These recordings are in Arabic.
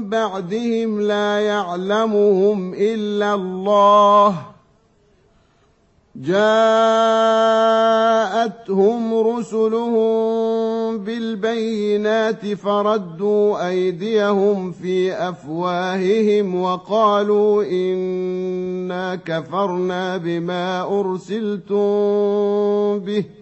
بعدهم لا يعلمهم إلا الله. جاءتهم رسلهم بالبينات فردوا أيديهم في أفواههم وقالوا إنا كفرنا بما أرسلتم به.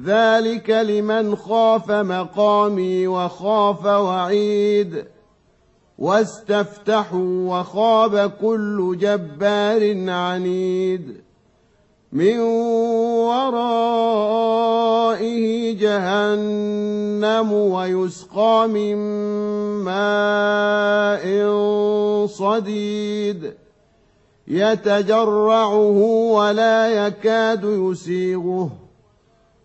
ذلك لمن خاف مقامي وخاف وعيد واستفتحوا وخاب كل جبار عنيد من ورائه جهنم ويسقى من ماء صديد يتجرعه ولا يكاد يسيغه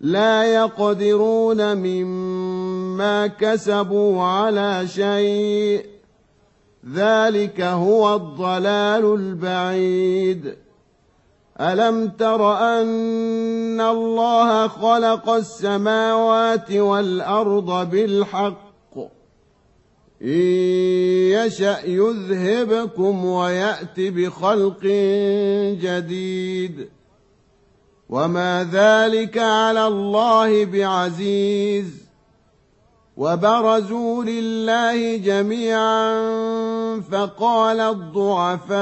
لا يقدرون مما كسبوا على شيء. ذلك هو الضلال البعيد. ألم تر أن الله خلق السماوات والأرض بالحق؟ إن يشأ يذهبكم ويات بخلق جديد. وما ذلك على الله بعزيز وبرزوا لله جميعا فقال الضعفاء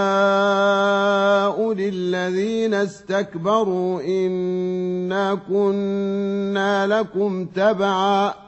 للذين استكبروا انا كنا لكم تبعا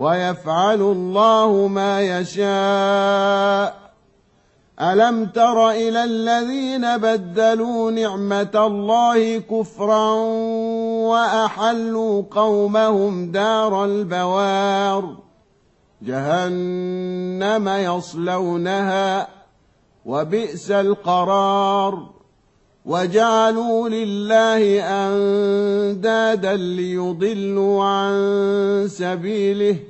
ويفعل الله ما يشاء. ألم تر إلى الذين بدلوا نعمة الله كفرا وأحلوا قومهم دار البوار؟ جهنم يصلونها وبئس القرار. وجعلوا لله أندادا ليضلوا عن سبيله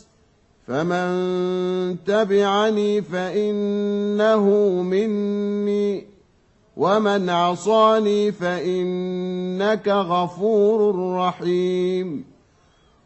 فمن تبعني فإنه مني ومن عصاني فإنك غفور رحيم.